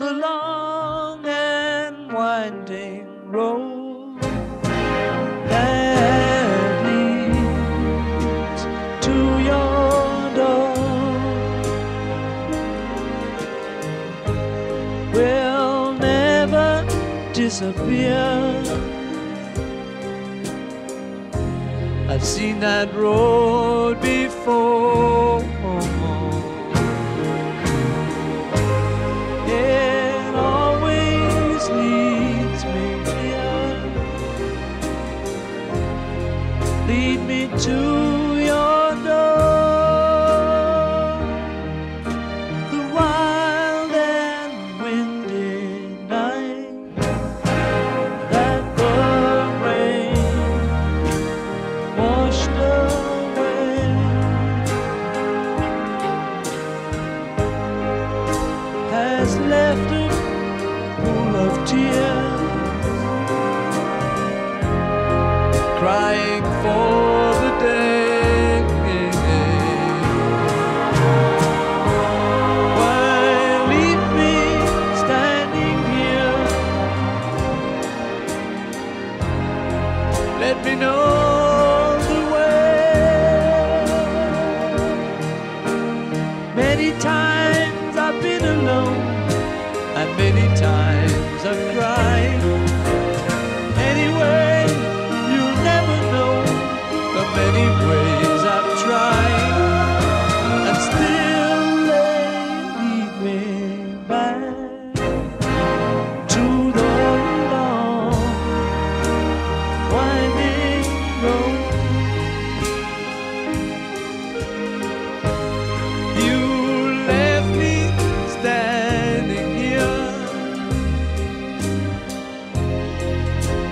the long and winding road that leads to your door will never disappear. I've seen that road before. lead me to your door. The wild and windy night that the rain washed away. Has left a.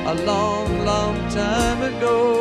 a long, long time ago.